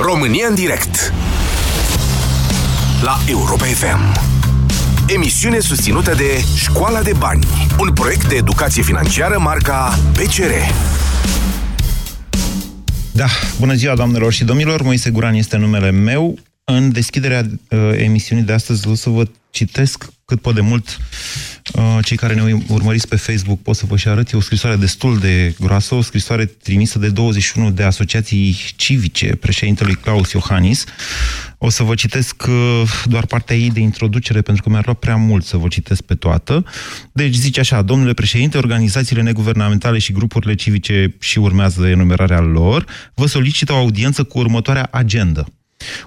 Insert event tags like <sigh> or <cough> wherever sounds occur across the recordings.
România în direct. La Europa FM Emisiune susținută de Școala de Bani Un proiect de educație financiară marca PCR Da, bună ziua doamnelor și domnilor, Moise Guran este numele meu. În deschiderea uh, emisiunii de astăzi o să vă citesc cât pot de mult uh, cei care ne urmăriți pe Facebook pot să vă și arăt. E o scrisoare destul de groasă, o scrisoare trimisă de 21 de asociații civice președintelui Claus Iohannis. O să vă citesc uh, doar partea ei de introducere, pentru că mi-ar lua prea mult să vă citesc pe toată. Deci zice așa, domnule președinte, organizațiile neguvernamentale și grupurile civice și urmează enumerarea lor, vă solicită o audiență cu următoarea agendă.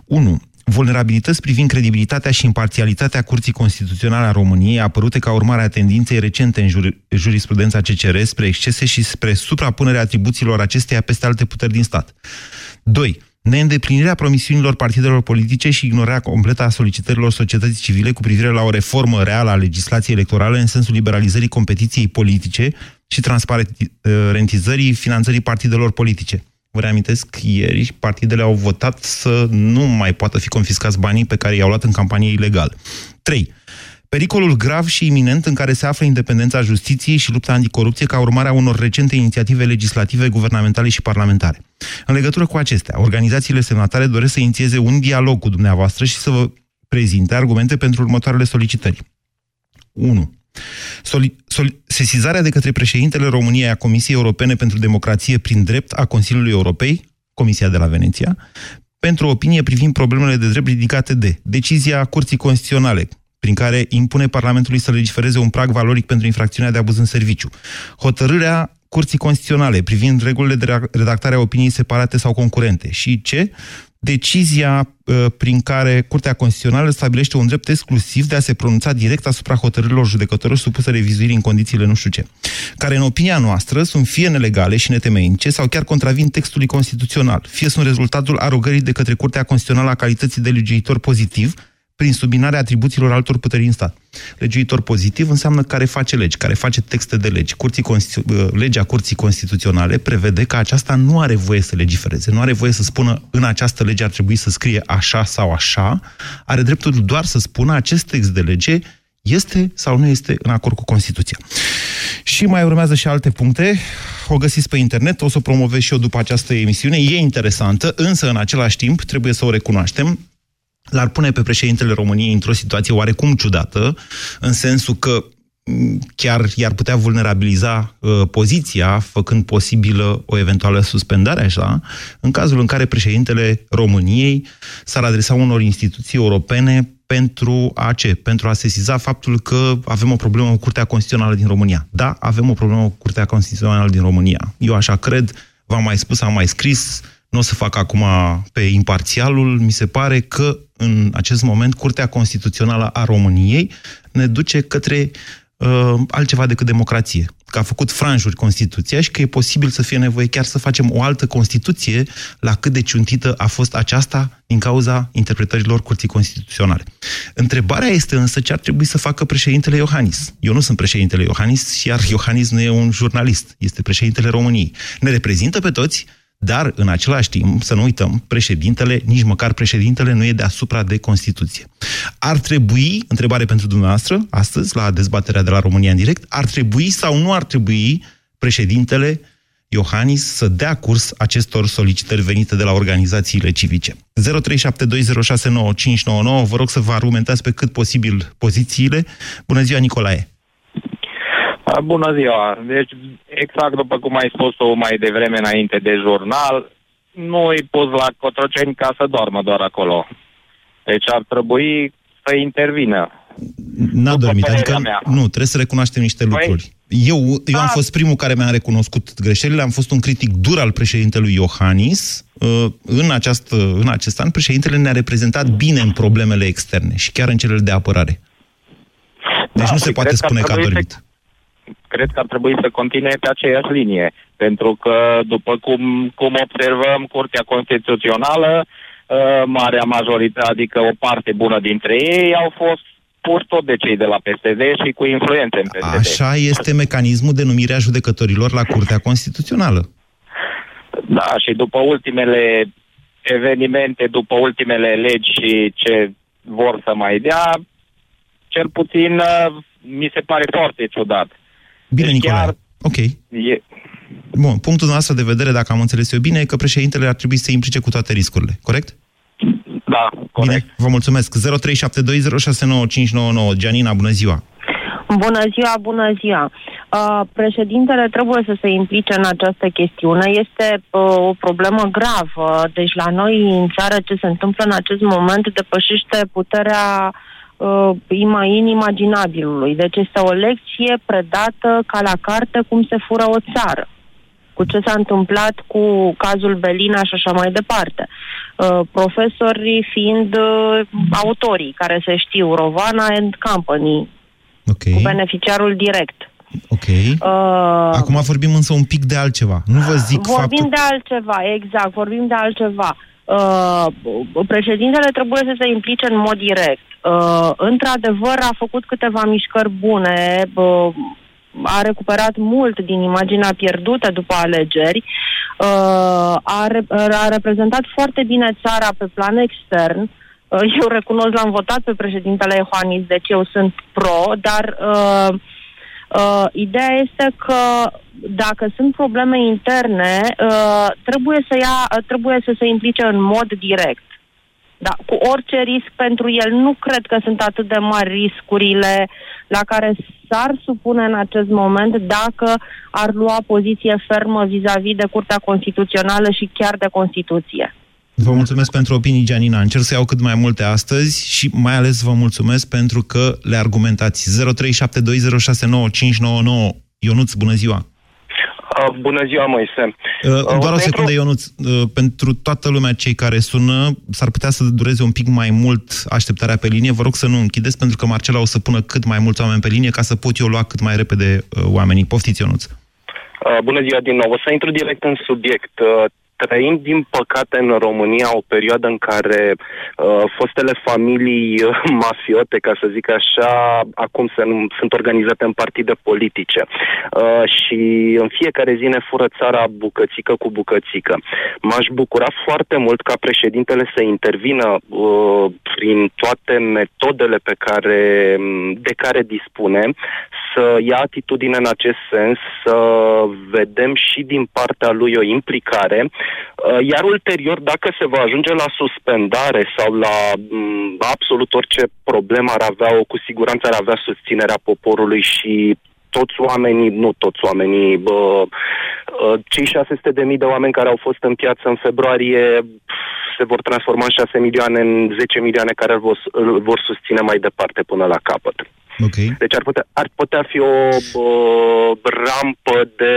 1 vulnerabilități privind credibilitatea și imparțialitatea Curții Constituționale a României, apărute ca urmare a tendinței recente în jur jurisprudența CCR spre excese și spre suprapunerea atribuțiilor acesteia peste alte puteri din stat. 2 neîndeplinirea promisiunilor partidelor politice și ignorarea completă a solicitărilor societății civile cu privire la o reformă reală a legislației electorale în sensul liberalizării competiției politice și transparentizării finanțării partidelor politice. Vă reamintesc, ieri partidele au votat să nu mai poată fi confiscați banii pe care i-au luat în campanie ilegal. 3. Pericolul grav și iminent în care se află independența justiției și lupta anticorupție ca urmare a unor recente inițiative legislative, guvernamentale și parlamentare. În legătură cu acestea, organizațiile semnatare doresc să inițieze un dialog cu dumneavoastră și să vă prezinte argumente pentru următoarele solicitări. 1. Soli, sol, sesizarea de către președintele României a Comisiei Europene pentru Democrație prin drept a Consiliului Europei, Comisia de la Veneția, pentru opinie privind problemele de drept ridicate de decizia Curții Constituționale, prin care impune Parlamentului să legifereze un prag valoric pentru infracțiunea de abuz în serviciu, hotărârea Curții Constituționale privind regulile de redactare a opiniei separate sau concurente și ce? Decizia uh, prin care Curtea Constituțională stabilește un drept exclusiv de a se pronunța direct asupra hotărârilor judecătorilor supuse revizuirii în condițiile nu știu ce, care în opinia noastră sunt fie nelegale și netemeince sau chiar contravin textului constituțional, fie sunt rezultatul arogării de către Curtea Constituțională a calității de legiuitor pozitiv, prin subminarea atribuțiilor altor puteri în stat. Legiuitor pozitiv înseamnă care face legi, care face texte de legi. Curții uh, legea Curții Constituționale prevede că aceasta nu are voie să legifereze, nu are voie să spună în această lege ar trebui să scrie așa sau așa, are dreptul doar să spună acest text de lege este sau nu este în acord cu Constituția. Și mai urmează și alte puncte, o găsiți pe internet, o să o promovez și eu după această emisiune, e interesantă, însă în același timp trebuie să o recunoaștem, l-ar pune pe președintele României într-o situație oarecum ciudată, în sensul că chiar i-ar putea vulnerabiliza uh, poziția, făcând posibilă o eventuală suspendare, așa, în cazul în care președintele României s-ar adresa unor instituții europene pentru a ce? Pentru a sesiza faptul că avem o problemă cu Curtea Constituțională din România. Da, avem o problemă cu Curtea Constituțională din România. Eu așa cred, v-am mai spus, am mai scris, nu o să fac acum pe imparțialul, mi se pare că în acest moment Curtea Constituțională a României ne duce către uh, altceva decât democrație. Că a făcut franjuri Constituția și că e posibil să fie nevoie chiar să facem o altă Constituție la cât de ciuntită a fost aceasta din cauza interpretărilor Curții Constituționale. Întrebarea este însă ce ar trebui să facă președintele Iohannis. Eu nu sunt președintele Iohannis, iar Iohannis nu e un jurnalist, este președintele României. Ne reprezintă pe toți, dar, în același timp, să nu uităm, președintele, nici măcar președintele, nu e deasupra de Constituție. Ar trebui, întrebare pentru dumneavoastră, astăzi, la dezbaterea de la România în direct, ar trebui sau nu ar trebui președintele Iohannis să dea curs acestor solicitări venite de la organizațiile civice. 0372069599, vă rog să vă argumentați pe cât posibil pozițiile. Bună ziua, Nicolae! Bună ziua! Deci, exact după cum ai spus-o mai devreme înainte de jurnal, nu îi pus la Cotroceni ca să doarmă doar acolo. Deci ar trebui să intervină. N-a dormit, adică mea. nu, trebuie să recunoaștem niște păi, lucruri. Eu, eu am fost primul care mi-a recunoscut greșelile, am fost un critic dur al președintelui Iohannis. Uh, în, această, în acest an, președintele ne-a reprezentat bine în problemele externe și chiar în cele de apărare. Deci da, nu se poate spune că a dormit. Să cred că ar trebui să continue pe aceeași linie. Pentru că, după cum, cum observăm, Curtea Constituțională, uh, marea majoritate, adică o parte bună dintre ei, au fost pur tot de cei de la PSD și cu influențe în PSD. Așa este mecanismul de numire a judecătorilor la Curtea Constituțională. Da, și după ultimele evenimente după ultimele legi și ce vor să mai dea, cel puțin uh, mi se pare foarte ciudat. Bine, deci Nicolae. Chiar ok. E... Bun, punctul nostru de vedere, dacă am înțeles eu bine, e că președintele ar trebui să se implice cu toate riscurile, corect? Da, corect. Bine, vă mulțumesc. 0372069599. Gianina, bună ziua! Bună ziua, bună ziua! Uh, președintele trebuie să se implice în această chestiune. Este uh, o problemă gravă. Deci la noi în țară ce se întâmplă în acest moment depășește puterea uh, inimaginabilului. Deci este o lecție predată ca la carte cum se fură o țară cu ce s-a întâmplat cu cazul Belina și așa mai departe. Uh, profesorii fiind uh, autorii care se știu, Rovana and Company, okay. cu beneficiarul direct. Ok. Uh, Acum vorbim însă un pic de altceva. Nu vă zic Vorbim faptul... de altceva, exact, vorbim de altceva. Uh, președintele trebuie să se implice în mod direct. Uh, într-adevăr, a făcut câteva mișcări bune, uh, a recuperat mult din imaginea pierdută după alegeri, uh, a, re- a reprezentat foarte bine țara pe plan extern. Uh, eu recunosc, l-am votat pe președintele Iohannis, deci eu sunt pro, dar uh, uh, ideea este că dacă sunt probleme interne, uh, trebuie, să ia, trebuie să se implice în mod direct. Da, cu orice risc pentru el. Nu cred că sunt atât de mari riscurile la care s-ar supune în acest moment dacă ar lua poziție fermă vis-a-vis de Curtea Constituțională și chiar de Constituție. Vă mulțumesc pentru opinii, Gianina. Încerc să iau cât mai multe astăzi și mai ales vă mulțumesc pentru că le argumentați. 0372069599. Ionuț, bună ziua! Uh, bună ziua, Moise. Uh, doar o secundă, Ionuț. Uh, pentru toată lumea, cei care sună, s-ar putea să dureze un pic mai mult așteptarea pe linie. Vă rog să nu închideți, pentru că Marcela o să pună cât mai mulți oameni pe linie ca să pot eu lua cât mai repede uh, oamenii. Poftiți, Ionuț. Uh, bună ziua din nou. O să intru direct în subiect. Uh, trăim, din păcate, în România o perioadă în care uh, fostele familii uh, <laughs> mafiote, ca să zic așa, acum se, sunt organizate în partide politice. Uh, și în fiecare zi ne fură țara bucățică cu bucățică. M-aș bucura foarte mult ca președintele să intervină uh, prin toate metodele pe care, de care dispune, să ia atitudine în acest sens, să vedem și din partea lui o implicare, uh, iar ulterior, dacă se va ajunge la suspendare sau la mm, absolut orice problemă ar avea, o cu siguranță ar avea susținerea poporului și toți oamenii, nu toți oamenii, bă, uh, cei 600 de mii de oameni care au fost în piață în februarie se vor transforma în 6 milioane, în 10 milioane care îl vor, îl vor susține mai departe până la capăt. Okay. Deci ar putea, ar putea fi o uh, rampă de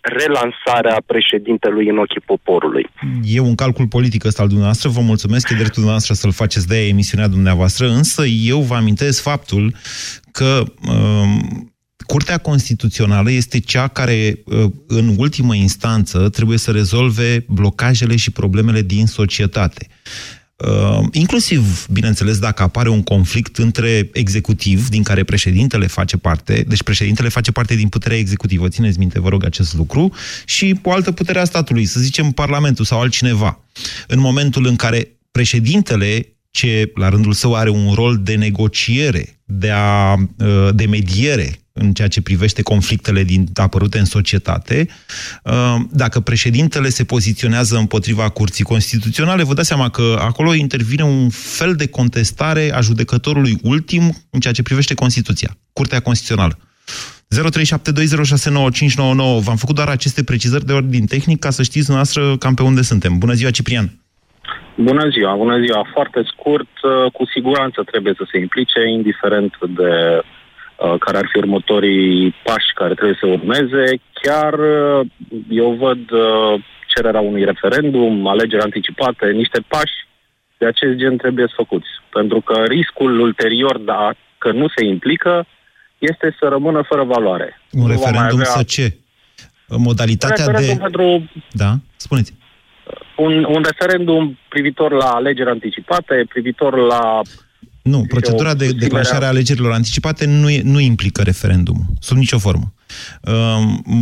relansare a președintelui în ochii poporului. E un calcul politic ăsta al dumneavoastră, vă mulțumesc, e dreptul dumneavoastră să-l faceți de emisiunea dumneavoastră, însă eu vă amintesc faptul că uh, Curtea Constituțională este cea care, în ultimă instanță, trebuie să rezolve blocajele și problemele din societate. Uh, inclusiv, bineînțeles, dacă apare un conflict între executiv, din care președintele face parte, deci președintele face parte din puterea executivă, țineți minte, vă rog, acest lucru, și o altă putere a statului, să zicem Parlamentul sau altcineva. În momentul în care președintele ce, la rândul său, are un rol de negociere, de, a, uh, de mediere în ceea ce privește conflictele din, apărute în societate. Uh, dacă președintele se poziționează împotriva Curții Constituționale, vă dați seama că acolo intervine un fel de contestare a judecătorului ultim în ceea ce privește Constituția, Curtea Constituțională. 0372069599. V-am făcut doar aceste precizări de ordin tehnic ca să știți noastră cam pe unde suntem. Bună ziua, Ciprian! Bună ziua, bună ziua. Foarte scurt, uh, cu siguranță trebuie să se implice, indiferent de uh, care ar fi următorii pași care trebuie să urmeze. Chiar uh, eu văd cererea unui referendum, alegeri anticipate, niște pași de acest gen trebuie să făcuți. Pentru că riscul ulterior, dacă nu se implică, este să rămână fără valoare. Un nu referendum avea... să ce? Modalitatea de... Pentru... Da? Spuneți un, un referendum privitor la alegeri anticipate, privitor la... Nu, procedura de declanșare a alegerilor anticipate nu, e, nu implică referendum, sub nicio formă.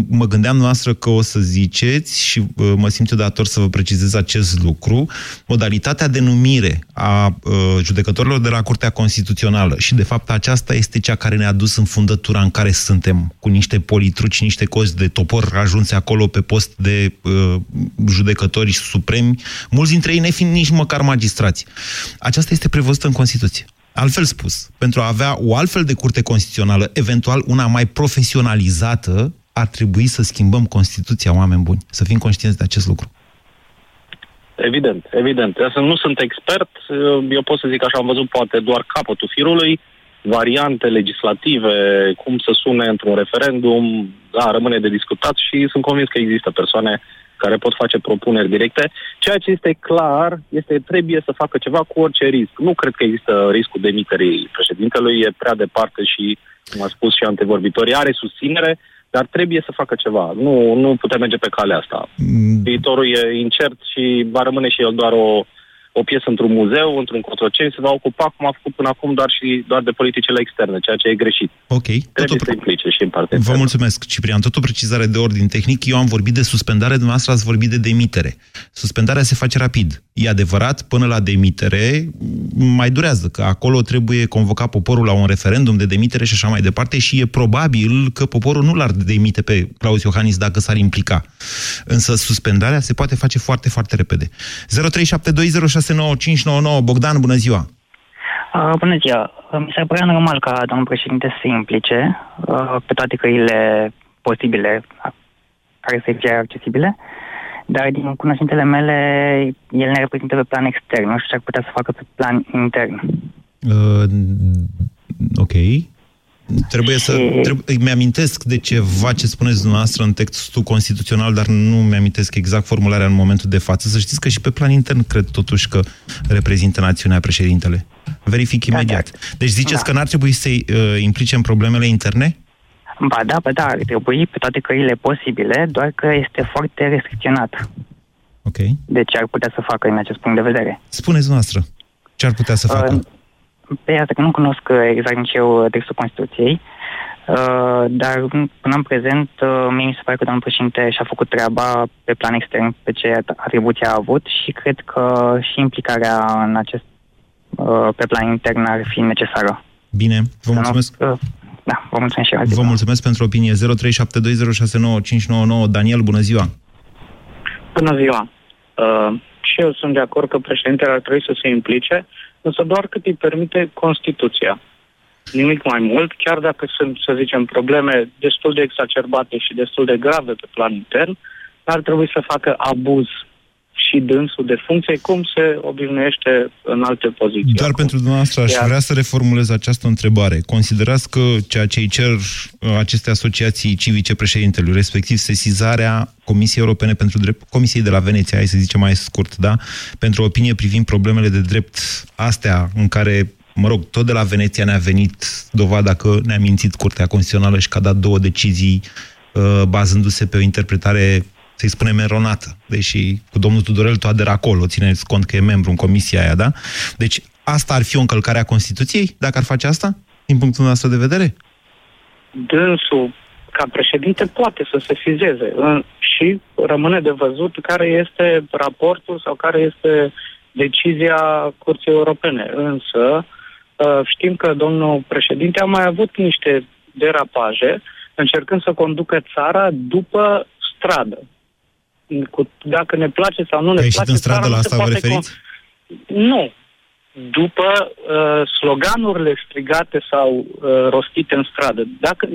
Mă gândeam noastră că o să ziceți și mă simt eu dator să vă precizez acest lucru. Modalitatea de numire a judecătorilor de la Curtea Constituțională și, de fapt, aceasta este cea care ne-a dus în fundătura în care suntem, cu niște politruci, niște cozi de topor ajunse acolo pe post de judecători supremi, mulți dintre ei nefiind nici măcar magistrați. Aceasta este prevăzută în Constituție. Altfel spus, pentru a avea o altfel de curte constituțională, eventual una mai profesionalizată, ar trebui să schimbăm Constituția, oameni buni. Să fim conștienți de acest lucru. Evident, evident. Eu nu sunt expert, eu pot să zic așa, am văzut poate doar capătul firului, variante legislative, cum să sune într-un referendum, da, rămâne de discutat și sunt convins că există persoane care pot face propuneri directe. Ceea ce este clar este că trebuie să facă ceva cu orice risc. Nu cred că există riscul demiterii președintelui, e prea departe și, cum a spus și antevorbitorii, are susținere, dar trebuie să facă ceva. Nu, nu putem merge pe calea asta. Mm. Viitorul e incert și va rămâne și el doar o, o piesă într-un muzeu, într-un cotroceni, se va ocupa, cum a făcut până acum, doar și doar de politicile externe, ceea ce e greșit. Ok. Trebuie tot să implice și în partea Vă mulțumesc, Ciprian. Tot o precizare de ordin tehnic. Eu am vorbit de suspendare, dumneavoastră ați vorbit de demitere. Suspendarea se face rapid. E adevărat, până la demitere mai durează, că acolo trebuie convocat poporul la un referendum de demitere și așa mai departe și e probabil că poporul nu l-ar demite pe Claus Iohannis dacă s-ar implica. Însă suspendarea se poate face foarte, foarte repede. 0372069599 Bogdan, bună ziua! Uh, bună ziua! Mi s-ar părea normal ca domnul președinte să se implice uh, pe toate căile posibile care să fie accesibile, dar din cunoștințele mele, el ne reprezintă pe plan extern, nu știu ce ar putea să facă pe plan intern. Uh, ok. Trebuie să... Trebuie, mi-amintesc de ceva ce spuneți dumneavoastră în textul constituțional, dar nu mi-amintesc exact formularea în momentul de față. Să știți că și pe plan intern cred totuși că reprezintă națiunea președintele. Verific da, imediat. Da. Deci ziceți da. că n-ar trebui să-i uh, implice în problemele interne? Ba da, ba da, ar trebui pe toate căile posibile, doar că este foarte restricționat. Ok. Deci ar putea să facă în acest punct de vedere. Spuneți noastră, ce ar putea să facă? Uh, pe asta că nu cunosc exact nici eu textul Constituției, uh, dar până în prezent uh, mie mi se pare că domnul președinte și-a făcut treaba pe plan extern, pe ce atribuție a avut și cred că și implicarea în acest uh, pe plan intern ar fi necesară. Bine, vă mulțumesc. Nu, uh, da, vă mulțumesc și Vă mulțumesc pentru opinie. 0372069599 Daniel, bună ziua! Bună ziua! Uh, și eu sunt de acord că președintele ar trebui să se implice, însă doar cât îi permite Constituția. Nimic mai mult, chiar dacă sunt, să zicem, probleme destul de exacerbate și destul de grave pe plan intern, ar trebui să facă abuz și dânsul de funcție, cum se obișnuiește în alte poziții. Doar pentru dumneavoastră aș Iar... vrea să reformulez această întrebare. Considerați că ceea ce îi cer uh, aceste asociații civice președintelui, respectiv sesizarea Comisiei Europene pentru Drept, Comisiei de la Veneția, hai să zicem mai scurt, da? Pentru opinie privind problemele de drept astea în care mă rog, tot de la Veneția ne-a venit dovada că ne-a mințit Curtea Constituțională și că a dat două decizii uh, bazându-se pe o interpretare să-i spunem, eronată, deși cu domnul Tudorel Toader acolo, țineți cont că e membru în comisia aia, da? Deci asta ar fi o încălcare a Constituției, dacă ar face asta, din punctul nostru de vedere? Dânsul, ca președinte, poate să se fizeze și rămâne de văzut care este raportul sau care este decizia Curții Europene. Însă, ă, știm că domnul președinte a mai avut niște derapaje încercând să conducă țara după stradă cu, dacă ne place sau nu ne Ai place. în stradă la asta vă referiți? Nu. După uh, sloganurile strigate sau uh, rostite în stradă. Dacă,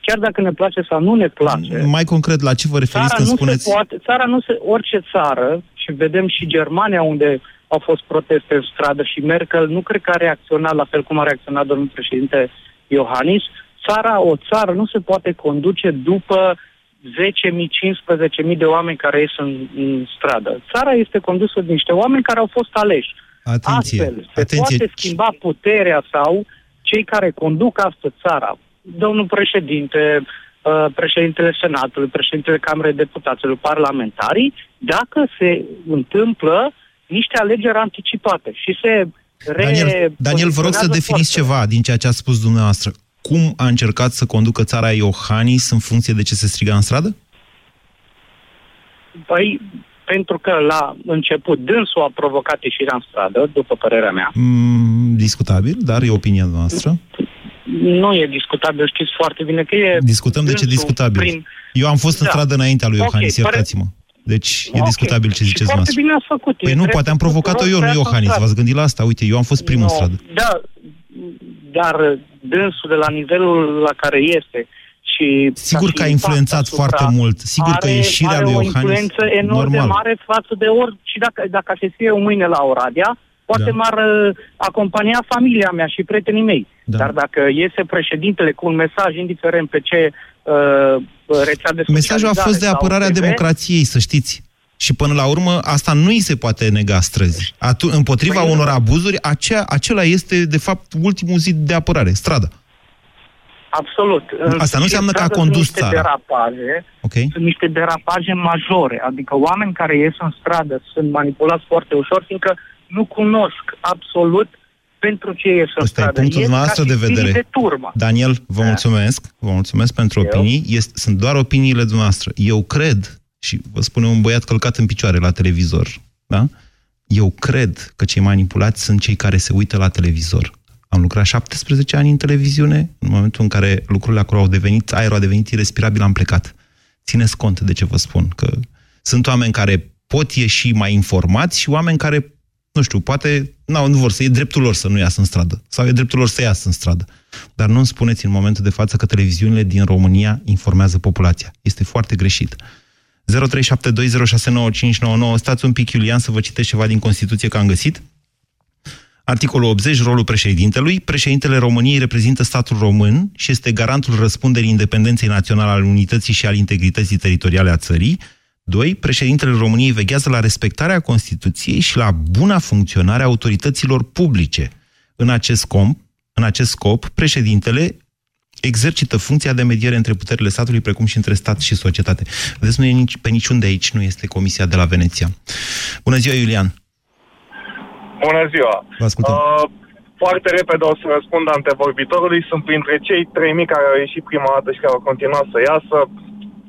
chiar dacă ne place sau nu ne place. Mai concret, la ce vă referiți când spuneți? Se poate, țara nu se, orice țară, și vedem și Germania unde au fost proteste în stradă și Merkel nu cred că a reacționat la fel cum a reacționat domnul președinte Iohannis. Țara, o țară nu se poate conduce după 10.000, 15.000 de oameni care ies în, în stradă. Țara este condusă de niște oameni care au fost aleși. Atenție, Astfel, se atenție. poate schimba puterea sau cei care conduc asta țara. Domnul președinte, uh, președintele Senatului, președintele Camerei Deputaților, parlamentarii, dacă se întâmplă niște alegeri anticipate și se Daniel, Daniel, vă rog să definiți ceva din ceea ce a spus dumneavoastră cum a încercat să conducă țara Iohannis în funcție de ce se striga în stradă? Păi, pentru că la început dânsul a provocat ieșirea în stradă, după părerea mea. Mm, discutabil, dar e opinia noastră. Nu e discutabil, știți foarte bine că e... Discutăm de ce dânsul discutabil. Prin... Eu am fost în Da. stradă înaintea lui Ok, Iohannis, pare- iertați-mă. Deci e Ok. discutabil ce Și ziceți foarte noastră. bine ați făcut. Păi E nu, drept poate am provocat-o tuturor eu, să nu iasă în Iohannis. stradă. V-ați gândit la asta? Uite, eu am fost primul în Nu, stradă. Da, dar dânsul de la nivelul la care este și Sigur ca că a și impact influențat asupra- foarte mult. Sigur că are, ieșirea are lui o Iohannis... influență enorm de normal. mare față de ori și dacă, dacă se scrie eu mâine la Oradea, poate Da. m-ar uh, acompania familia mea și prietenii mei. Da. Dar dacă iese președintele cu un mesaj, indiferent pe ce uh, rețea de Mesajul a socializare fost de sau apărare a TV, democrației, să știți. Și până la urmă, asta nu îi se poate nega străzi. Atu- împotriva Păi, unor abuzuri, acea, acela este, de fapt, ultimul zid de apărare, strada. Absolut. Asta nu Și înseamnă că a stradă condus sunt niște țara. derapaje, Ok? sunt niște derapaje majore. Adică oameni care ies în stradă sunt manipulați foarte ușor, fiindcă nu cunosc absolut pentru ce ies în Ăsta e stradă. punctul Ies dumneavoastră ca de și firii vedere. de turmă. Daniel, vă Da. mulțumesc. Vă mulțumesc pentru Eu? opinii. Este, sunt doar opiniile dumneavoastră. Eu cred, și vă spune un băiat călcat în picioare la televizor, da? Eu cred că cei manipulați sunt cei care se uită la televizor. Am lucrat 17 ani în televiziune, în momentul în care lucrurile acolo au devenit, aerul a devenit irrespirabil, am plecat. Țineți cont de ce vă spun, că sunt oameni care pot ieși mai informați și oameni care, nu știu, poate nu, nu vor să, e dreptul lor să nu iasă în stradă. Sau e dreptul lor să iasă în stradă. Dar nu îmi spuneți în momentul de față că televiziunile din România informează populația. Este foarte greșit. 0372069599. Stați un pic, Iulian, să vă citesc ceva din Constituție că am găsit. Articolul 80, rolul președintelui. Președintele României reprezintă statul român și este garantul răspunderii independenței naționale al unității și al integrității teritoriale a țării. 2. Președintele României veghează la respectarea Constituției și la buna funcționare a autorităților publice. În acest scop, în acest scop președintele exercită funcția de mediere între puterile statului, precum și între stat și societate. Vedeți, nu e nici, pe niciun de aici, nu este Comisia de la Veneția. Bună ziua, Iulian! Bună ziua! Vă ascultăm. Uh, foarte repede o să răspund antevorbitorului. Sunt printre cei 3.000 care au ieșit prima dată și care au continuat să iasă.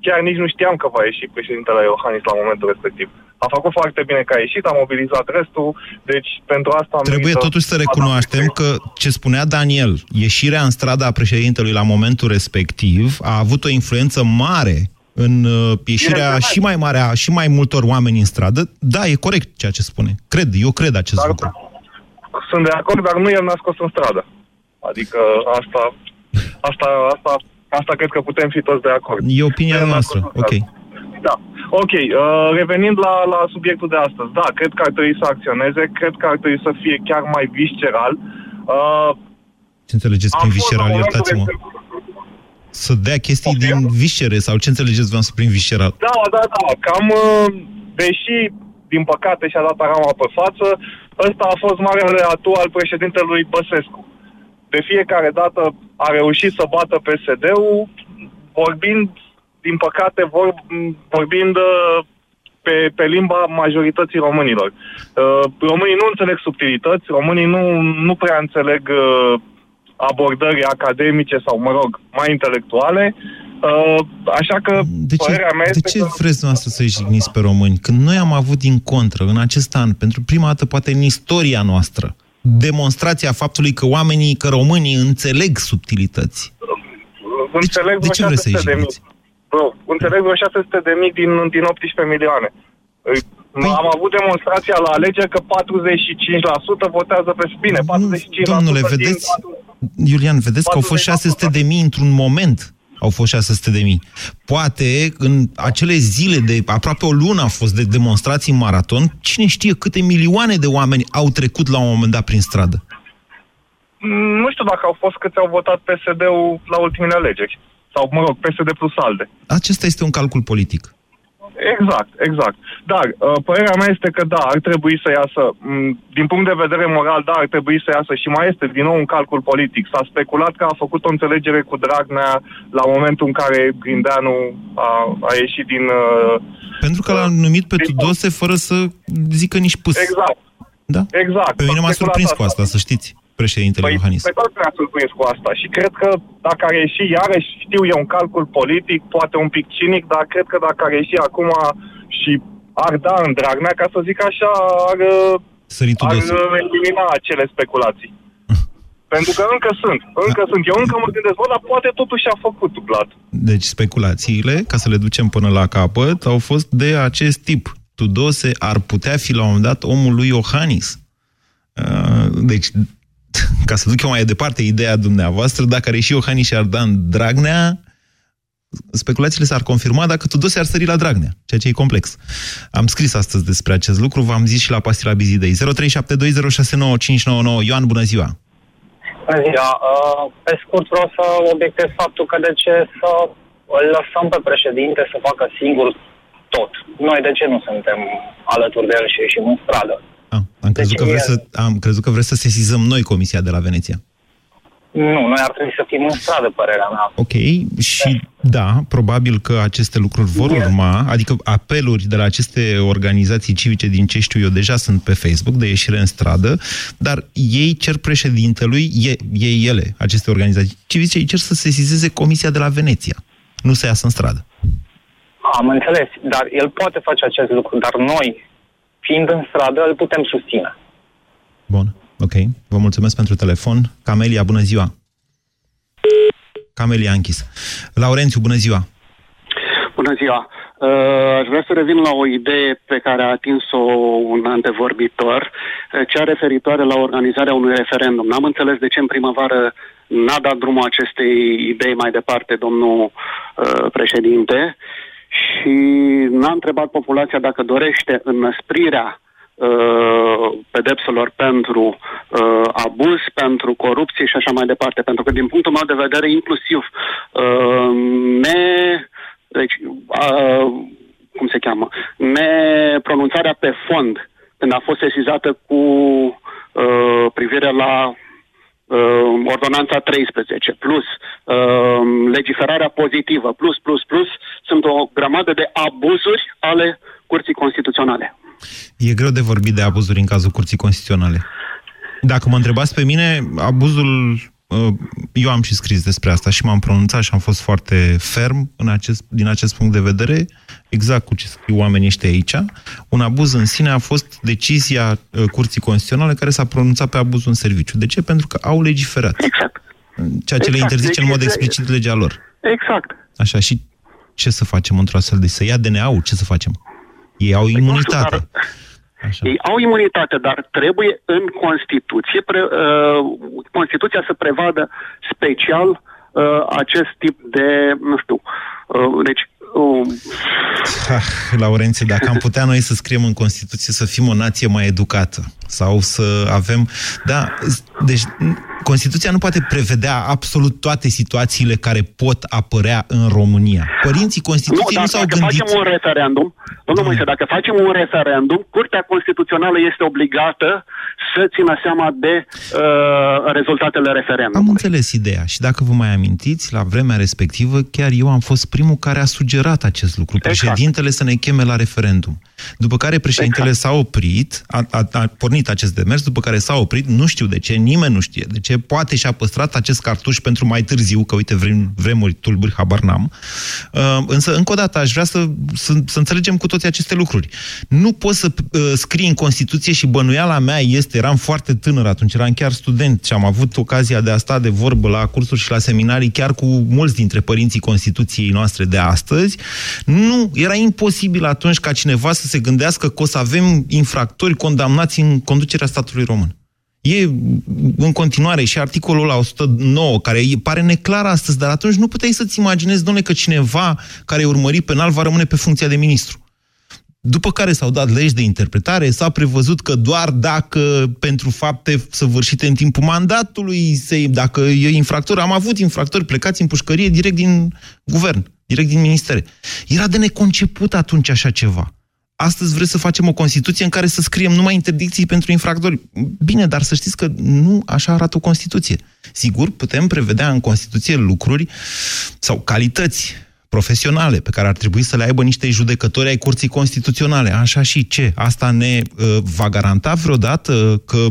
Chiar nici nu știam că va ieși președintele Iohannis la momentul respectiv. A făcut foarte bine că a ieșit, a mobilizat restul, deci pentru asta am Trebuie merită- totuși să recunoaștem că ce spunea Daniel, ieșirea în strada a președintelui la momentul respectiv a avut o influență mare în uh, ieșirea Bineînțeles. și mai mare a și mai multor oameni în stradă. Da, e corect ceea ce spune. Cred, eu cred acest Dar, lucru. sunt de acord, dar nu el ne-a scos în stradă. Adică asta, asta, asta, asta cred că putem fi toți de acord. E opinia El ne-a noastră. scos în Ok. stradă. Da. Ok, uh, revenind la, la subiectul de astăzi, da, cred că ar trebui să acționeze, cred că ar trebui să fie chiar mai visceral. Uh, Ce înțelegeți am prin fost la visceral? momentul Iertați-mă. respectiv- Să dea chestii Poftim? din viscere sau ce înțelegeți vreau să prin visceral? Da, da, da, cam, uh, deși, din păcate, și-a dat arama pe față, ăsta a fost marele atu al președintelui Băsescu. De fiecare dată a reușit să bată PSD-ul, vorbind, din păcate, vor, vorbind uh, pe, pe limba majorității românilor. Uh, Românii nu înțeleg subtilități, românii nu, nu prea înțeleg uh, abordări academice sau, mă rog, mai intelectuale. Uh, Așa că De ce, părerea mea de este ce că... vreți noastră să-i jigniți pe români? Când noi am avut din contră, în acest an, pentru prima dată, poate în istoria noastră, demonstrația faptului că oamenii, că românii înțeleg subtilități. Înțeleg de ce vreo vreți să-i 600 de mii. jigniți? Bro, înțeleg vreo 600 de mii din, din 18 milioane. Păi... Am avut demonstrația la alegeri că 45% votează pe... Bine, 45% Domnule, din... vedeți, Iulian, vedeți că au fost 600 de mii într-un moment. Au fost 600 de mii. Poate în acele zile de aproape o lună a fost de demonstrații în maraton, cine știe câte milioane de oameni au trecut la un moment dat prin stradă. Mm, Nu știu dacă au fost câți au votat PSD-ul la ultimele alegeri. Sau, mă rog, PSD plus ALDE. Acesta este un calcul politic. Exact, exact. Dar uh, părerea mea este că da, ar trebui să iasă, m, din punct de vedere moral, da, ar trebui să iasă și mai este din nou un calcul politic. S-a speculat că a făcut o înțelegere cu Dragnea la momentul în care Grindeanu a, a ieșit din... Uh, Pentru că l-a numit pe Tudose fără să zică nici pâs. exact, Da? exact. Pe mine S-a m-a speculat surprins cu asta, să știți. Președintele păi, Iohannis. Pe toată ne-a surprins cu asta și cred că dacă a ieși, iarăși știu e un calcul politic, poate un pic cinic, dar cred că dacă ar ieși acum și ar da în Dragnea, ca să zic așa, ar, Săritul ar dosul. elimina acele speculații. <laughs> Pentru că încă sunt, încă sunt. Eu încă mă gândesc, bă, dar poate totuși a făcut Vlad. Deci speculațiile, ca să le ducem până la capăt, au fost de acest tip. Tudose ar putea fi la un moment dat omul lui Iohannis. Uh, Deci, ca să duc eu mai departe ideea dumneavoastră, dacă ar ieși Iohannis și ar da în Dragnea, speculațiile s-ar confirma dacă Tudose ar sări la Dragnea, ceea ce e complex. Am scris astăzi despre acest lucru, v-am zis și la pastila Bizidei. 0372069599. Ioan, bună ziua! Bună ziua. Uh, Pe scurt vreau să obiectez faptul că de ce să îl lăsăm pe președinte să facă singur tot. Noi de ce nu suntem alături de el și ieșim în stradă? Ah, am, crezut ce că vreți el? să, am crezut că vreți să sesizăm noi Comisia de la Veneția. Nu, noi ar trebui să fim în stradă, părerea mea. Ok, și da, probabil că aceste lucruri vor urma, adică apeluri de la aceste organizații civice din ce știu eu deja sunt pe Facebook de ieșire în stradă, dar ei cer președintelui, e, ei ele, aceste organizații civice, îi cer să sesizeze Comisia de la Veneția, nu să iasă în stradă. Am înțeles, dar el poate face acest lucru, dar noi, fiind în stradă, îl putem susține. Bun, ok, vă mulțumesc pentru telefon. Camelia, bună ziua! Camelia a închis. Laurențiu, bună ziua! Bună ziua! Uh, Aș vrea să revin la o idee pe care a atins-o un antevorbitor, uh, cea referitoare la organizarea unui referendum. N-am înțeles de ce în primăvară n-a dat drumul acestei idei mai departe domnul uh, președinte și n-a întrebat populația dacă dorește înăsprirea uh, pedepselor pentru uh, abuz, pentru corupție și așa mai departe. Pentru că, din punctul meu de vedere, inclusiv uh, ne deci, uh, cum se cheamă, nepronunțarea pe fond, când a fost sesizată cu uh, privire la uh, ordonanța 13, plus uh, legiferarea pozitivă, plus, plus, plus, sunt o grămadă de abuzuri ale Curții Constituționale. E greu de vorbit de abuzuri în cazul Curții Constituționale. Dacă mă întrebați pe mine, abuzul... uh, Eu am și scris despre asta și m-am pronunțat și am fost foarte ferm în acest, din acest punct de vedere, exact cu ce scriu oamenii ăștia aici. Un abuz în sine a fost decizia uh, Curții Constituționale care s-a pronunțat pe abuzul în serviciu. De ce? Pentru că au legiferat. Exact. Ceea ce le Exact. interzice în mod Deci, explicit legea lor. Exact. Așa, și ce să facem într-o astfel de... Să ia DNA-ul, ce să facem? Ei au imunitate. Așa. Ei au imunitate, dar trebuie în Constituție, pre, uh, Constituția să prevadă special uh, acest tip de, nu știu, uh, deci uh, Ah, Laurențiu, dacă am putea noi să scriem în Constituție să fim o nație mai educată sau să avem... Da, deci Constituția nu poate prevedea absolut toate situațiile care pot apărea în România. Părinții nu, Constituției nu, dar s-au dacă gândit... facem un referendum, domnul Moise, dacă facem un referendum, Curtea Constituțională este obligată să țină seama de uh, rezultatele referendumului. Am înțeles ideea și dacă vă mai amintiți, la vremea respectivă, chiar eu am fost primul care a sugerat acest lucru. Președintele să ne cheme la referendum. După care președintele s-a oprit, a, a, a pornit acest demers, după care s-a oprit, nu știu de ce, nimeni nu știe de ce, poate și-a păstrat acest cartuș pentru mai târziu, că uite, vrem, vremuri tulburi, habar n-am. Uh, însă, încă o dată, aș vrea să, să, să înțelegem cu toți aceste lucruri. Nu poți să uh, scrii în Constituție și bănuiala mea este, eram foarte tânăr atunci, eram chiar student și am avut ocazia de a sta de vorbă la cursuri și la seminarii chiar cu mulți dintre părinții Constituției noastre de astăzi. Nu, era imposibil atunci ca cineva să se gândească că o să avem infractori condamnați în conducerea statului român. E în continuare și articolul la 109, care îi pare neclar astăzi, dar atunci nu puteai să-ți imaginezi, domnule, că cineva care e urmărit penal va rămâne pe funcția de ministru. După care s-au dat legi de interpretare, s-a prevăzut că doar dacă pentru fapte săvârșite în timpul mandatului, se, dacă e infractor, am avut infractori plecați în pușcărie direct din guvern, direct din ministere. Era de neconceput atunci așa ceva. Astăzi vreți să facem o Constituție în care să scriem numai interdicții pentru infractori. Bine, dar să știți că nu așa arată o Constituție. Sigur, putem prevedea în Constituție lucruri sau calități profesionale, pe care ar trebui să le aibă niște judecători ai Curții Constituționale. Așa și ce? Asta ne uh, va garanta vreodată că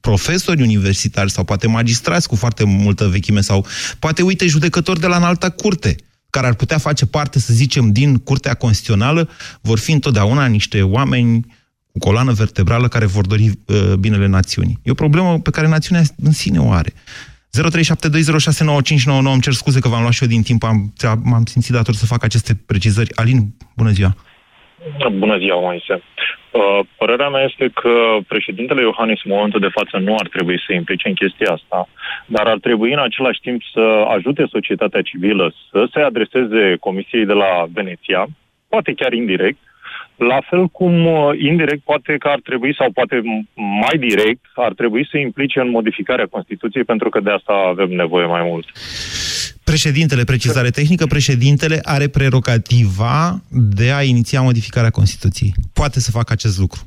profesori universitari sau poate magistrați cu foarte multă vechime sau poate, uite, judecători de la înalta curte, care ar putea face parte, să zicem, din Curtea Constituțională, vor fi întotdeauna niște oameni cu coloană vertebrală care vor dori uh, binele națiunii. E o problemă pe care națiunea în sine o are. 0372069599, îmi cer scuze că v-am luat și eu din timp, am, m-am simțit dator să fac aceste precizări. Alin, bună ziua! Bună ziua, Moise. Uh, părerea mea este că președintele Iohannis în momentul de față nu ar trebui să implice în chestia asta, dar ar trebui în același timp să ajute societatea civilă să se adreseze Comisiei de la Veneția, poate chiar indirect, la fel cum uh, indirect poate că ar trebui, sau poate mai direct, ar trebui să implice în modificarea Constituției, pentru că de asta avem nevoie mai mult. Președintele, precizare tehnică, președintele are prerogativa de a iniția modificarea Constituției. Poate să facă acest lucru.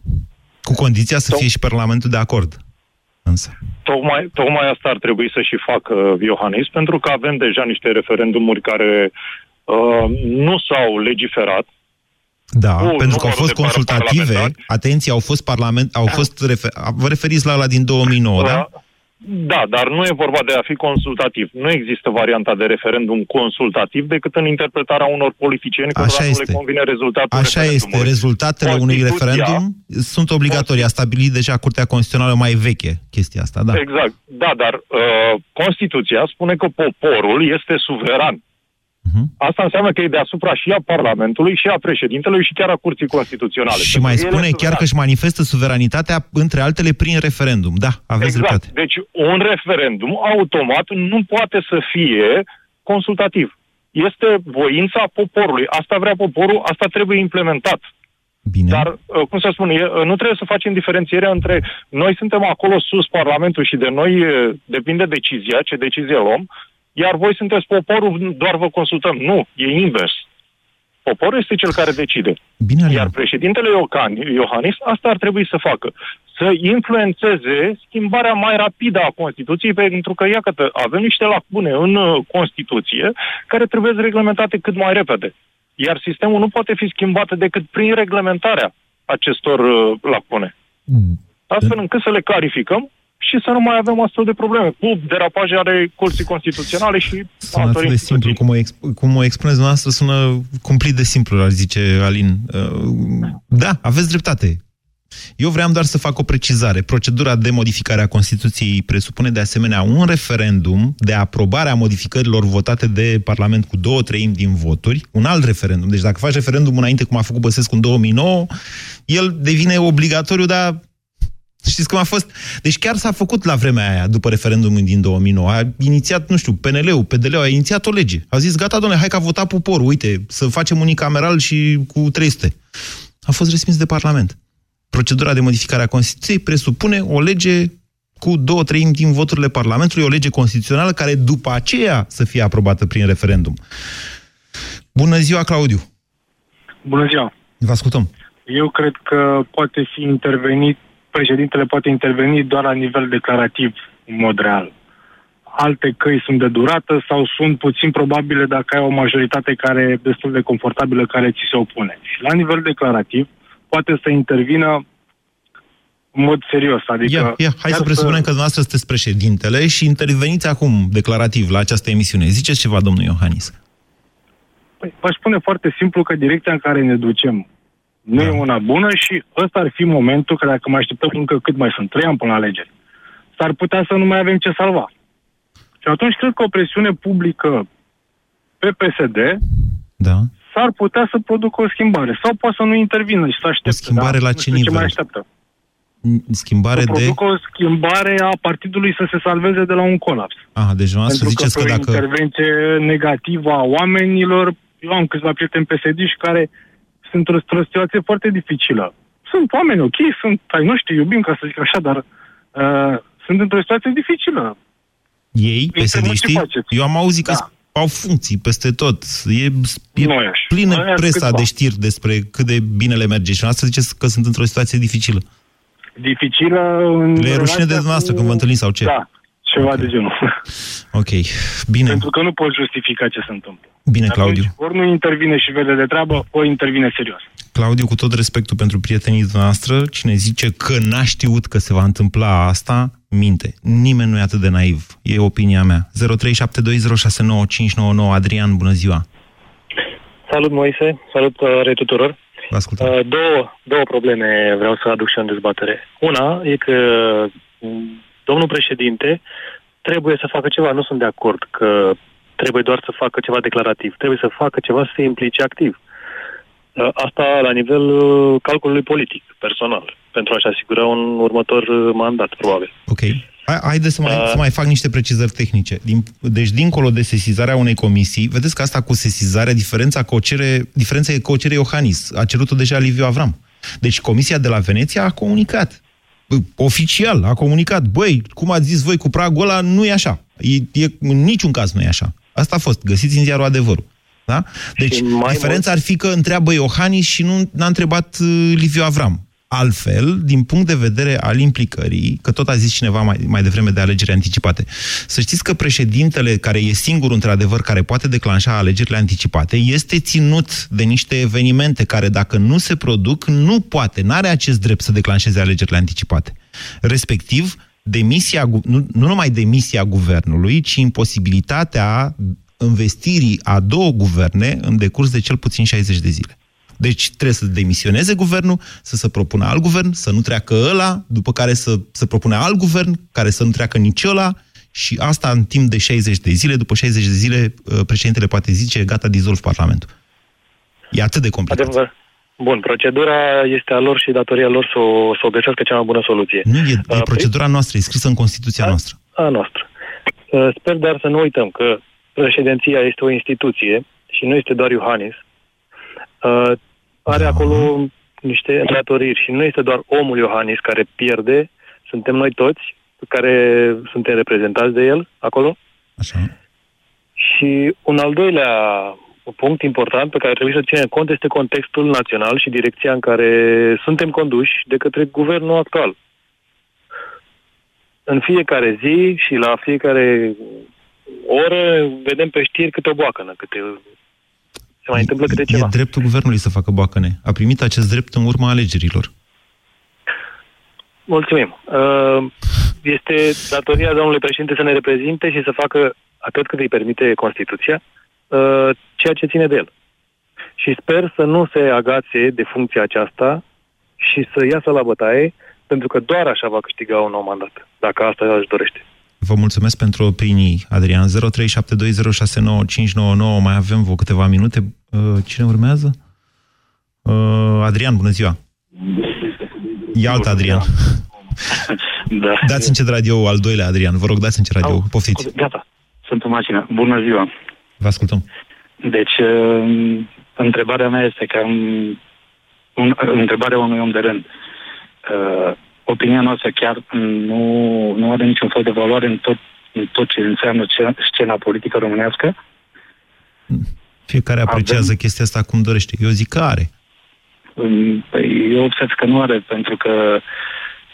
Cu condiția să fie și Parlamentul de acord. Însă. Tocmai, tocmai asta ar trebui să și facă Iohannis, pentru că avem deja niște referendumuri care uh, nu s-au legiferat, da, cu pentru că au fost consultative, atenție, au fost parlament, au fost refer, vă referiți la la din 2009, da? da? Da, dar nu e vorba de a fi consultativ. Nu există varianta de referendum consultativ decât în interpretarea unor politicieni care nu le convine rezultatul Așa este. Rezultatele unui referendum sunt obligatorii. A stabilit deja Curtea Constituțională mai veche chestia asta, da. Exact. Da, dar uh, Constituția spune că poporul este suveran Uh-huh. Asta înseamnă că e deasupra și a Parlamentului, și a președintelui, și chiar a Curții Constituționale. Și mai spune chiar că își manifestă suveranitatea, între altele, prin referendum. Da, aveți exact. dreptate. Deci un referendum automat nu poate să fie consultativ. Este voința poporului. Asta vrea poporul, asta trebuie implementat. Bine. Dar, uh, cum să spun, nu trebuie să facem diferențierea între noi suntem acolo sus, Parlamentul, și de noi depinde decizia, ce decizie luăm, iar voi sunteți poporul, doar vă consultăm. Nu, e invers. Poporul este cel care decide. Bine, Iar președintele Iohannis asta ar trebui să facă. Să influențeze schimbarea mai rapidă a Constituției, pentru că, iată, avem niște lacune în uh, Constituție care trebuie reglementate cât mai repede. Iar sistemul nu poate fi schimbat decât prin reglementarea acestor uh, lacune. Mm. Astfel încât să le clarificăm și să nu mai avem astfel de probleme cu derapaje ale Curții Constituționale și sună atât de simplu, cum o, exp- cum o expuneți dumneavoastră, sună cumplit de simplu, ar zice Alin. Uh, da, aveți dreptate. Eu vreau doar să fac o precizare. Procedura de modificare a Constituției presupune de asemenea un referendum de aprobare a modificărilor votate de Parlament cu două treimi din voturi, un alt referendum. Deci dacă faci referendum înainte, cum a făcut Băsescu în 2009, el devine obligatoriu, dar Știți cum a fost? Deci chiar s-a făcut la vremea aia, după referendumul din 2009. A inițiat, nu știu, PNL-ul, PDL-ul, a inițiat o lege. A zis, gata, domnule, hai că a votat poporul, uite, să facem unicameral și cu 300. A fost respins de Parlament. Procedura de modificare a Constituției presupune o lege cu două treimi din voturile Parlamentului, o lege constituțională care după aceea să fie aprobată prin referendum. Bună ziua, Claudiu! Bună ziua! Vă ascultăm! Eu cred că poate fi intervenit președintele poate interveni doar la nivel declarativ, în mod real. Alte căi sunt de durată sau sunt puțin probabile dacă ai o majoritate care e destul de confortabilă care ți se opune. Și la nivel declarativ poate să intervină în mod serios. Adică ia, ia, hai să presupunem să... că dumneavoastră sunteți președintele și interveniți acum declarativ la această emisiune. Ziceți ceva, domnul Iohannis. Păi, v-aș spune foarte simplu că direcția în care ne ducem nu da. e una bună și ăsta ar fi momentul că dacă mai așteptăm încă cât mai sunt, trei ani până la alegeri, s-ar putea să nu mai avem ce salva. Și atunci cred că o presiune publică pe PSD da. s-ar putea să producă o schimbare. Sau poate să nu intervină și să aștepte. O schimbare da? la ce nivel? Ce mai așteaptă. Schimbare să de... o schimbare a partidului să se salveze de la un colaps. Aha, deci Pentru să ziceți că, că dacă... intervenție negativă a oamenilor, eu am câțiva prieteni psd și care sunt într-o situație foarte dificilă. Sunt oameni ok, sunt ai noștri, iubim, ca să zic așa, dar uh, sunt într-o situație dificilă. Ei, psd Eu am auzit că da. au funcții peste tot. E, e plină Noi presa de știri despre cât de bine le merge. Și asta ziceți că sunt într-o situație dificilă. Dificilă în Le e rușine de dumneavoastră cu... când vă întâlniți sau ce? Da. Ceva de genul. <laughs> Ok, bine. Pentru că nu poți justifica ce se întâmplă. Bine, Claudiu. Atunci, ori nu intervine și vede de treabă, ori intervine serios. Claudiu, cu tot respectul pentru prietenii noastră, cine zice că n-a știut că se va întâmpla asta, minte. Nimeni nu e atât de naiv. E opinia mea. 0372069599 Adrian, bună ziua! Salut, Moise. Salut, uh, tuturor. Vă ascultăm. Uh, două, două probleme vreau să aduc și în dezbatere. Una e că mm, domnul președinte trebuie să facă ceva. Nu sunt de acord că trebuie doar să facă ceva declarativ. Trebuie să facă ceva să se implice activ. Uh, asta la nivel uh, calculului politic, personal, pentru a-și asigura un următor uh, mandat, probabil. Ok. Haideți să mai, uh, să mai fac niște precizări tehnice. Din, deci, dincolo de sesizarea unei comisii, vedeți că asta cu sesizarea, diferența, cu o cere, diferența e cu o cere Iohannis. A cerut-o deja Liviu Avram. Deci, Comisia de la Veneția a comunicat. Oficial a comunicat. Băi, cum ați zis voi cu pragul ăla, nu e așa. E, e, în niciun caz nu e așa. Asta a fost. Găsiți în ziarul adevărul. Da? Deci, diferența mult... ar fi că întreabă Iohannis și nu n-a întrebat uh, Liviu Avram. Altfel, din punct de vedere al implicării, că tot a zis cineva mai, mai devreme de alegeri anticipate, să știți că președintele, care e singurul într-adevăr care poate declanșa alegerile anticipate, este ținut de niște evenimente care, dacă nu se produc, nu poate, nu are acest drept să declanșeze alegerile anticipate. Respectiv, demisia, nu, nu numai demisia guvernului, ci imposibilitatea învestirii a două guverne în decurs de cel puțin 60 de zile. Deci trebuie să demisioneze guvernul, să se propună alt guvern, să nu treacă ăla, după care să se propune alt guvern, care să nu treacă nici ăla, și asta în timp de 60 de zile. După 60 de zile, uh, președintele poate zice, gata, dizolv Parlamentul. E atât de complicat. Adevăr. Bun, procedura este a lor și datoria lor să o, să o găsească cea mai bună soluție. Nu, e, e procedura noastră, e scrisă în Constituția a, noastră. A noastră. Uh, sper dar să nu uităm că președinția este o instituție și nu este doar Iohannis. Uh, are acolo niște îndatoriri și nu este doar omul Iohannis care pierde, suntem noi toți care suntem reprezentați de el acolo. Așa. Și un al doilea punct important pe care trebuie să ținem cont este contextul național și direcția în care suntem conduși de către guvernul actual. În fiecare zi și la fiecare oră vedem pe știri câte o boacănă, câte se mai întâmplă câte ceva. E dreptul guvernului să facă boacăne. A primit acest drept în urma alegerilor. Mulțumim. Uh, este datoria domnului președinte să ne reprezinte și să facă atât cât îi permite Constituția, uh, ceea ce ține de el. Și sper să nu se agațe de funcția aceasta și să iasă la bătaie, pentru că doar așa va câștiga un nou mandat, dacă asta își dorește. Vă mulțumesc pentru opinii, Adrian. 0372069599. Mai avem vă câteva minute. Uh, cine urmează? Uh, Adrian, bună ziua! E alt Adrian. <laughs> Da. Dați încet radio al doilea, Adrian. Vă rog, dați încet radio. Au, Poftiți. Gata. Sunt în mașină. Bună ziua! Vă ascultăm. Deci, uh, întrebarea mea este că un, întrebarea unui om de rând opinia noastră chiar nu, nu are niciun fel de valoare în tot, în tot ce înseamnă scena politică românească? Fiecare apreciază Avem... chestia asta cum dorește. Eu zic că are. Păi, eu observ că nu are, pentru că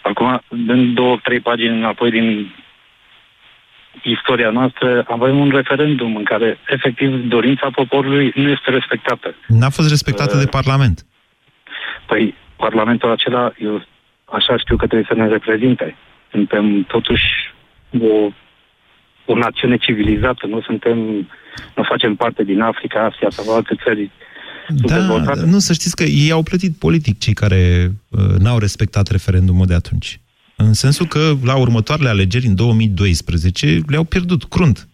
acum, dând două, trei pagini înapoi din istoria noastră, avem un referendum în care, efectiv, dorința poporului nu este respectată. N-a fost respectată uh, de Parlament. Păi, Parlamentul acela, eu așa știu că trebuie să ne reprezinte. Suntem totuși o, o națiune civilizată, nu suntem, nu facem parte din Africa, Asia sau alte țări da, nu, să știți că ei au plătit politic cei care uh, n-au respectat referendumul de atunci. În sensul că la următoarele alegeri, în 2012, le-au pierdut crunt.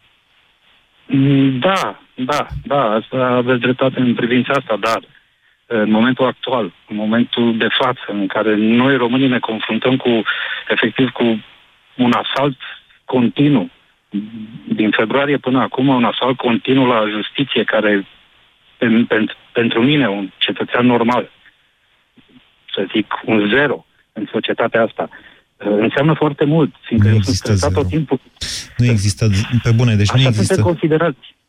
Mm, da, da, da, asta aveți dreptate în privința asta, dar în momentul actual, în momentul de față, în care noi românii ne confruntăm cu, efectiv, cu un asalt continuu. Din februarie până acum, un asalt continuu la justiție, care, pentru, pentru mine, un cetățean normal, să zic, un zero în societatea asta, înseamnă foarte mult, fiindcă nu eu sunt tot timpul. Nu există, pe bune, deci Așa nu există. suntem considerați îmi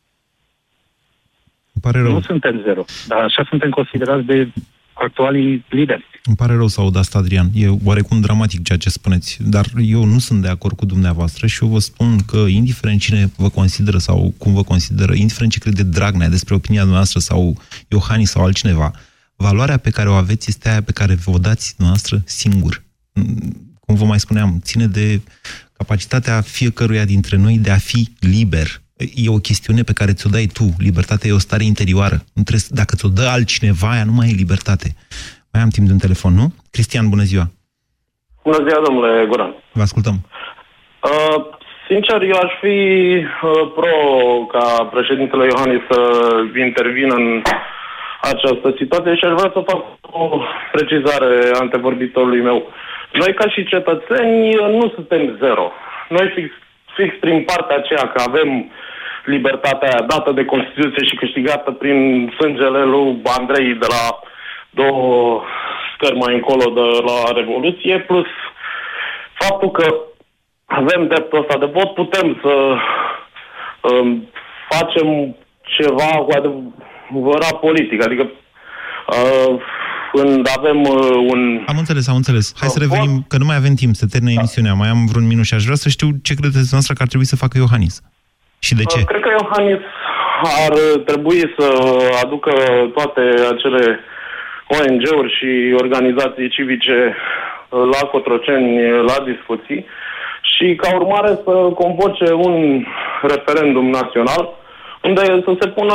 pare rău. Nu suntem zero, dar așa suntem considerați de actualii lideri. Îmi pare rău să aud asta, Adrian. E oarecum dramatic ceea ce spuneți, dar eu nu sunt de acord cu dumneavoastră și eu vă spun că, indiferent cine vă consideră sau cum vă consideră, indiferent ce crede Dragnea despre opinia noastră sau Iohannis sau altcineva, valoarea pe care o aveți este aia pe care vă dați noastră singur. Cum vă mai spuneam, ține de capacitatea fiecăruia dintre noi de a fi liber. E o chestiune pe care ți-o dai tu. Libertatea e o stare interioară. Nu trebuie, dacă ți-o dă altcineva, aia nu mai e libertate. Mai am timp de un telefon, nu? Cristian, bună ziua! Bună ziua, domnule Goran. Vă ascultăm. Uh, sincer, eu aș fi uh, pro ca președintele Iohannis să intervină în această situație și aș vrea să fac o precizare antevorbitorului meu. Noi, ca și cetățeni, nu suntem zero. Noi, fix, fix prin partea aceea că avem libertatea aia dată de Constituție și câștigată prin sângele lui Andrei de la două scări mai încolo de la Revoluție, plus faptul că avem dreptul ăsta de vot, putem să um, facem ceva cu adevărat politic. Adică uh, când avem uh, un... Am înțeles, am înțeles. Hai să revenim, că nu mai avem timp să termine da. emisiunea. Mai am vreun minut și aș vrea să știu ce credeți noastră că ar trebui să facă Iohannis. Și de ce? Uh, cred că Iohannis ar trebui să aducă toate acele ONG-uri și organizații civice la Cotroceni la discuții și ca urmare să convoce un referendum național unde să se pună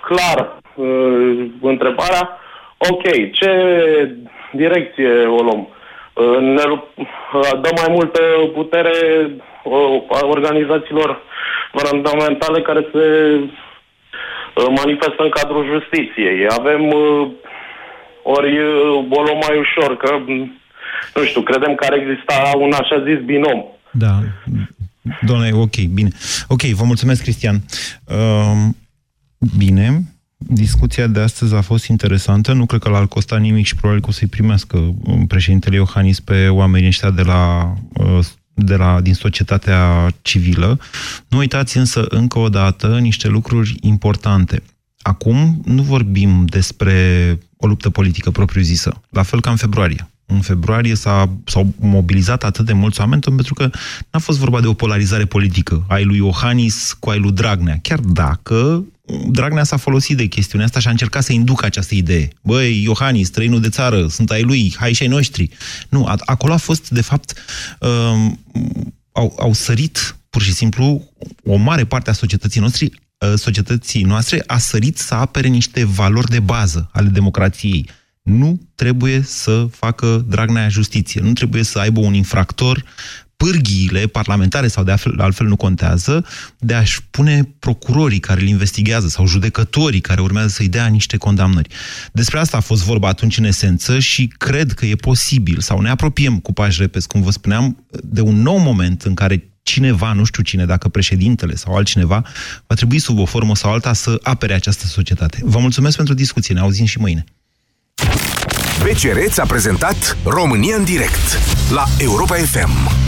clar uh, întrebarea ok, ce direcție o luăm? Uh, ne dă mai multă putere uh, organizațiilor fundamentale care se uh, manifestă în cadrul justiției. Avem ori o luăm mai ușor, că nu știu, credem că ar exista un așa zis binom. Da. Doamne, ok, bine. Ok, vă mulțumesc, Cristian. Uh, bine, Discuția de astăzi a fost interesantă, nu cred că l-ar costa nimic și probabil că o să-i primească um, președintele Iohannis pe oamenii ăștia de la, uh, de la, din societatea civilă. Nu uitați însă încă o dată niște lucruri importante. Acum nu vorbim despre o luptă politică propriu-zisă, la fel ca în februarie. În februarie s-au mobilizat atât de mulți oameni pentru că n-a fost vorba de o polarizare politică ai lui Iohannis cu ai lui Dragnea, chiar dacă Dragnea s-a folosit de chestiunea asta și a încercat să inducă această idee. Băi, Iohannis, străinul de țară, sunt ai lui, hai și ai noștri. Nu, a, acolo a fost, de fapt, um, au, au sărit, pur și simplu, o mare parte a societății noastre, uh, societății noastre a sărit să apere niște valori de bază ale democrației. Nu trebuie să facă Dragnea justiție, nu trebuie să aibă un infractor pârghiile parlamentare sau de altfel, altfel nu contează, de a-și pune procurorii care îl investigează sau judecătorii care urmează să-i dea niște condamnări. Despre asta a fost vorba atunci în esență și cred că e posibil sau ne apropiem cu pași repezi, cum vă spuneam, de un nou moment în care cineva, nu știu cine, dacă președintele sau altcineva, va trebui sub o formă sau alta să apere această societate. Vă mulțumesc pentru discuție, ne auzim și mâine. BCR a prezentat România în direct la Europa FM